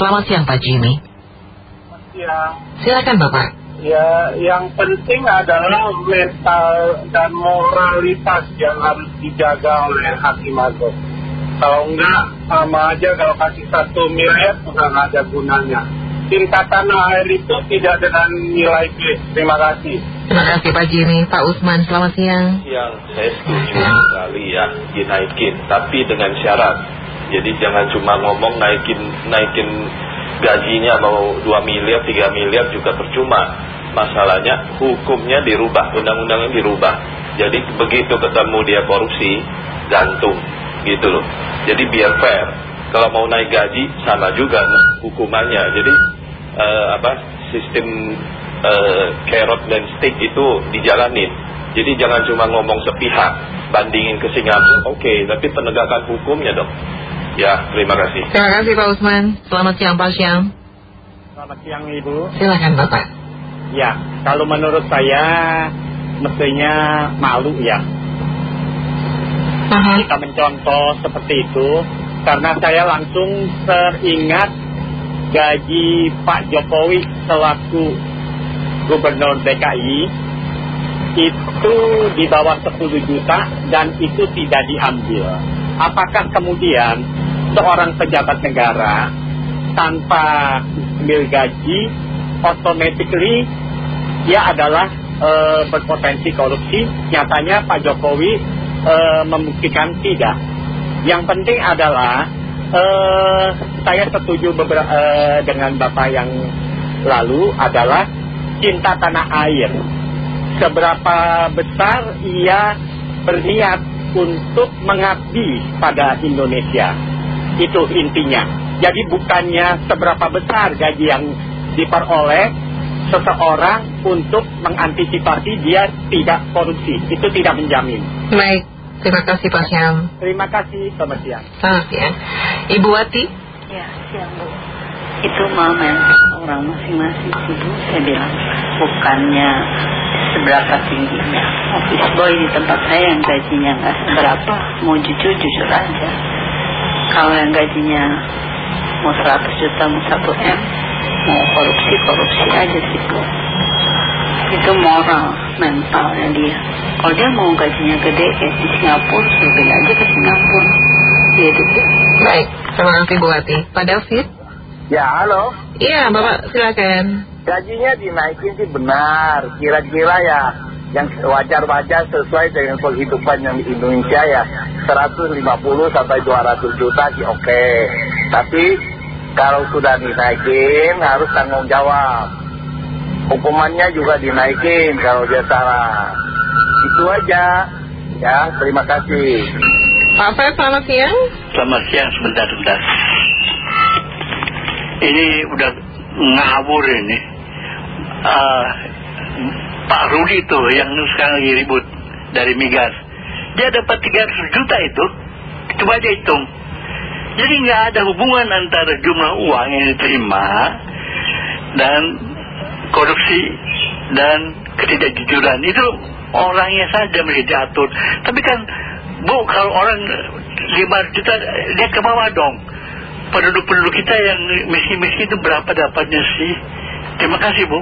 Selamat siang Pak Jimmy. Ya, Silakan Bapak. ya yang penting adalah mental dan moralitas yang harus dijaga oleh hakim agung. Kalau enggak, sama aja kalau kasih satu miliar nggak ada gunanya. Cinta tanah air itu tidak dengan nilai plus. Terima kasih. Terima kasih Pak Jimmy. Pak Usman, selamat siang. yang saya setuju sekali ya dinaikin tapi dengan syarat jadi jangan cuma ngomong naikin naikin gajinya mau 2 miliar 3 miliar juga percuma. Masalahnya hukumnya dirubah undang-undangnya dirubah. Jadi begitu ketemu dia korupsi gantung. Gitu loh. Jadi biar fair. Kalau mau naik gaji sama juga hukumannya. Jadi eh, apa sistem eh, carrot dan stick itu dijalanin. Jadi jangan cuma ngomong sepihak, bandingin ke Singapura, oke, tapi penegakan hukumnya dong. Ya, terima kasih. Terima kasih Pak Usman. Selamat siang Pak Syam. Selamat siang Ibu. Silakan Bapak. Ya, kalau menurut saya mestinya malu ya. Aha. kita mencontoh seperti itu karena saya langsung teringat gaji Pak Jokowi selaku gubernur DKI itu di bawah 10 juta dan itu tidak diambil. Apakah kemudian seorang pejabat negara tanpa ambil gaji automatically dia adalah eh, berpotensi korupsi? Nyatanya Pak Jokowi eh, membuktikan tidak. Yang penting adalah eh, saya setuju dengan bapak yang lalu adalah cinta tanah air. Seberapa besar ia berniat untuk mengabdi pada Indonesia. Itu intinya. Jadi bukannya seberapa besar gaji yang diperoleh seseorang untuk mengantisipasi dia tidak korupsi. Itu tidak menjamin. Baik. Terima kasih Pak Syam. Terima kasih, selamat siang. Selamat siang. Ibu Wati. Ya, siang Bu. Itu mau orang masing-masing sih Bu, saya bilang. Bukannya seberapa tingginya. Office boy di tempat saya yang gajinya nggak seberapa, mau jujur, jujur aja. Kalau yang gajinya mau 100 juta, mau 1 M, mau korupsi, korupsi aja sih Bu. Itu moral, mentalnya dia. Kalau dia mau gajinya gede kayak di Singapura, suruh aja ke Singapura. Gitu. Baik. Terima kasih Bu Wati. Pak David. Ya halo, Iya Bapak silakan. gajinya dinaikin sih benar, kira-kira ya yang wajar-wajar sesuai dengan penghidupan yang di Indonesia ya 150 sampai 200 juta sih oke. Tapi kalau sudah dinaikin harus tanggung jawab. Hukumannya juga dinaikin kalau dia salah. Itu aja. Ya, terima kasih. Pak Fred, selamat siang. Selamat siang, sebentar, sebentar. Ini udah ngawur ini. Ah, Pak Rudi tuh yang sekarang lagi ribut dari migas. Dia dapat 300 juta itu. Coba aja hitung. Jadi nggak ada hubungan antara jumlah uang yang diterima dan korupsi dan ketidakjujuran. Itu orangnya saja mesti diatur. Tapi kan, Bu, kalau orang 5 juta, dia ke bawah dong. Penduduk-penduduk kita yang miskin-miskin itu berapa dapatnya sih? Terima kasih, Bu.